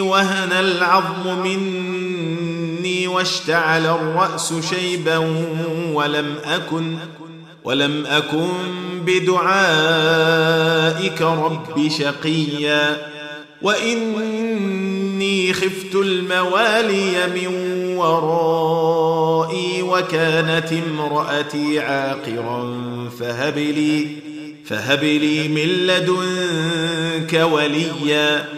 وهن العظم مني واشتعل الرأس شيبا ولم أكن ولم أكن بدعائك رب شقيا. وإني خفت الموالي من ورائي وكانت امرأتي عاقرا فهب لي فهب لي من لدنك وليا.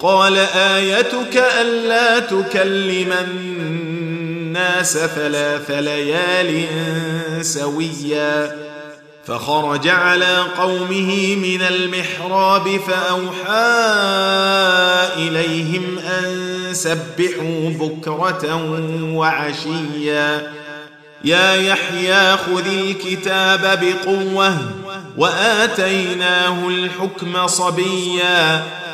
قال آيتك ألا تكلم الناس ثلاث ليال سويا. فخرج على قومه من المحراب فأوحى إليهم أن سبحوا بكرة وعشيا. يا يحيى خذ الكتاب بقوة وآتيناه الحكم صبيا.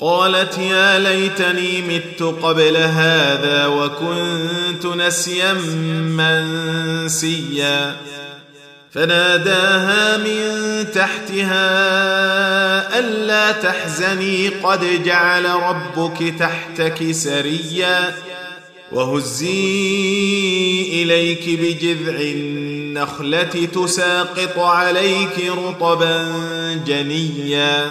قالت يا ليتني مت قبل هذا وكنت نسيا منسيا. فناداها من تحتها ألا تحزني قد جعل ربك تحتك سريا. وهزي إليك بجذع النخلة تساقط عليك رطبا جنيا.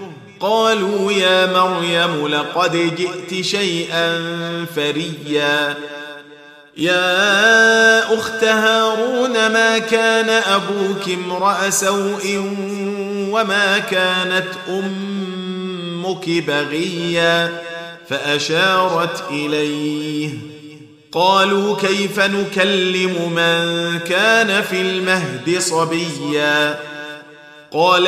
قالوا يا مريم لقد جئت شيئا فريا. يا أخت هارون ما كان أبوك امرأ سوء وما كانت أمك بغيا؟ فأشارت إليه. قالوا كيف نكلم من كان في المهد صبيا؟ قال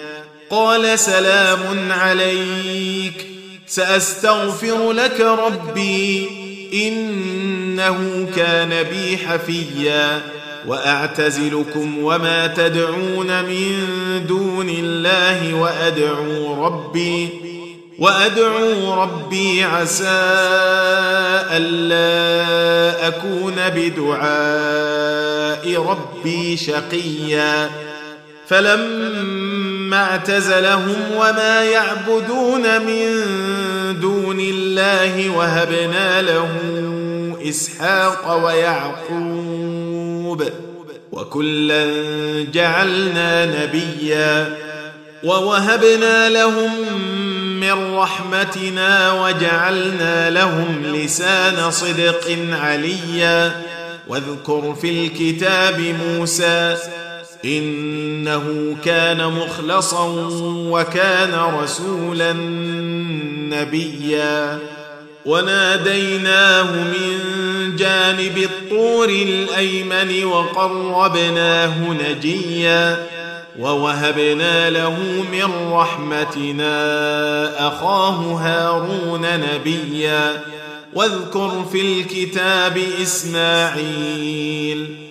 قال سلام عليك سأستغفر لك ربي إنه كان بي حفيا وأعتزلكم وما تدعون من دون الله وأدعو ربي وأدعو ربي عسى ألا أكون بدعاء ربي شقيا. فلما اعتزلهم وما يعبدون من دون الله وهبنا له إسحاق ويعقوب وكلا جعلنا نبيا ووهبنا لهم من رحمتنا وجعلنا لهم لسان صدق عليا واذكر في الكتاب موسى إنه كان مخلصا وكان رسولا نبيا. وناديناه من جانب الطور الأيمن وقربناه نجيا. ووهبنا له من رحمتنا أخاه هارون نبيا. واذكر في الكتاب إسماعيل.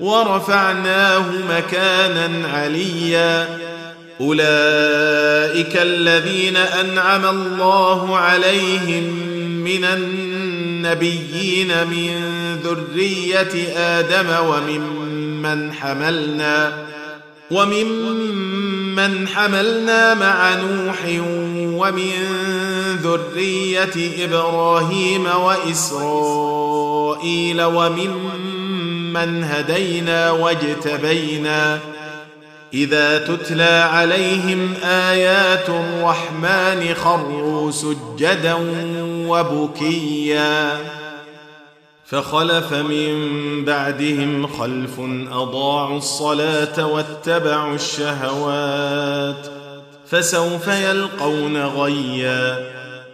ورفعناه مكانا عليا. أولئك الذين أنعم الله عليهم من النبيين من ذرية آدم وممن حملنا وممن حملنا مع نوح ومن ذرية إبراهيم وإسرائيل وممن هدينا واجتبينا اذا تتلى عليهم ايات الرحمن خروا سجدا وبكيا فخلف من بعدهم خلف اضاعوا الصلاه واتبعوا الشهوات فسوف يلقون غيا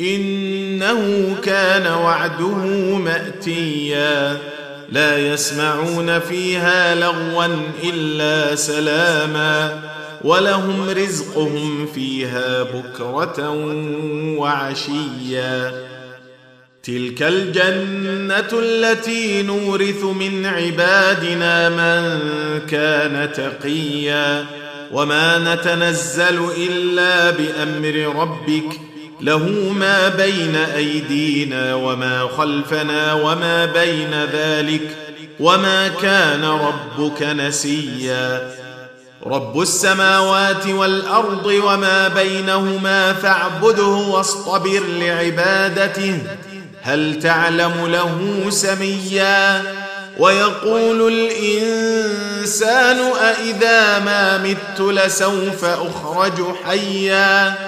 إنه كان وعده مأتيا. لا يسمعون فيها لغوا إلا سلاما. ولهم رزقهم فيها بكرة وعشيا. تلك الجنة التي نورث من عبادنا من كان تقيا. وما نتنزل إلا بأمر ربك له ما بين أيدينا وما خلفنا وما بين ذلك وما كان ربك نسيا. رب السماوات والأرض وما بينهما فاعبده واصطبر لعبادته. هل تعلم له سميا؟ ويقول الإنسان أإذا ما مت لسوف أخرج حيا.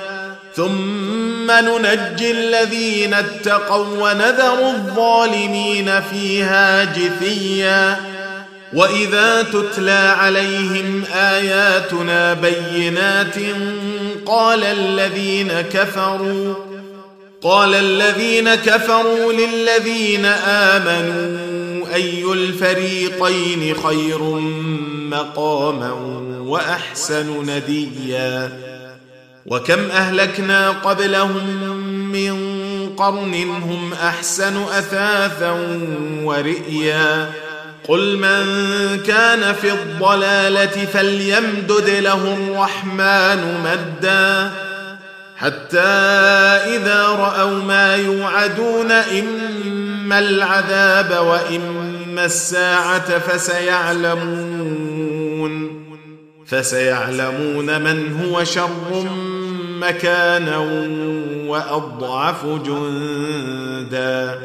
ثم ننجي الذين اتقوا ونذر الظالمين فيها جثيا. وإذا تتلى عليهم آياتنا بينات قال الذين كفروا قال الذين كفروا للذين آمنوا أي الفريقين خير مقاما وأحسن نديا. وكم أهلكنا قبلهم من قرن هم أحسن أثاثا ورئيا قل من كان في الضلالة فليمدد له الرحمن مدا حتى إذا رأوا ما يوعدون إما العذاب وإما الساعة فسيعلمون فسيعلمون من هو شر مكانا وأضعف جندا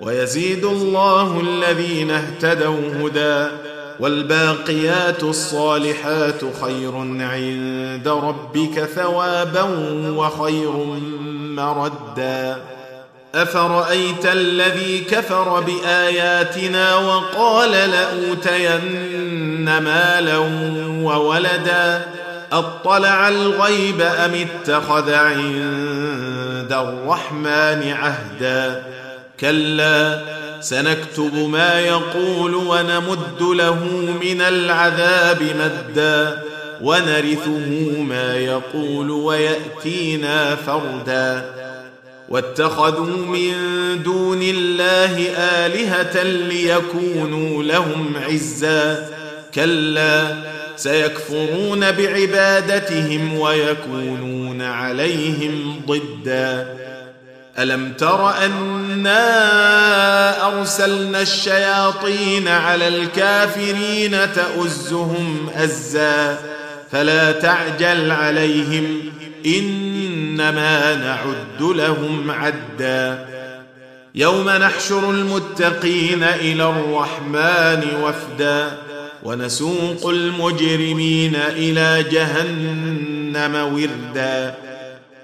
ويزيد الله الذين اهتدوا هدى والباقيات الصالحات خير عند ربك ثوابا وخير مردا أفرأيت الذي كفر بآياتنا وقال لأوتين مالا وولدا أطلع الغيب أم اتخذ عند الرحمن عهدا؟ كلا سنكتب ما يقول ونمد له من العذاب مدا. ونرثه ما يقول ويأتينا فردا. واتخذوا من دون الله آلهة ليكونوا لهم عزا. كلا سيكفرون بعبادتهم ويكونون عليهم ضدا. ألم تر أنا أرسلنا الشياطين على الكافرين تؤزهم أزا؟ فلا تعجل عليهم إنما نعد لهم عدا. يوم نحشر المتقين إلى الرحمن وفدا. ونسوق المجرمين إلى جهنم وردا.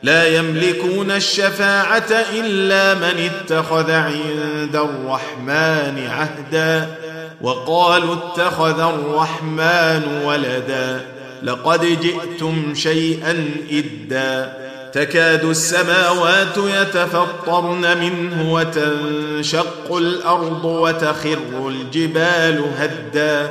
لا يملكون الشفاعة إلا من اتخذ عند الرحمن عهدا. وقالوا اتخذ الرحمن ولدا. لقد جئتم شيئا إدا. تكاد السماوات يتفطرن منه وتنشق الأرض وتخر الجبال هدا.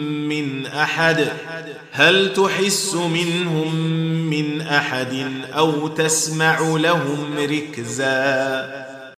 من أحد. هل تحس منهم من أحد أو تسمع لهم ركزا؟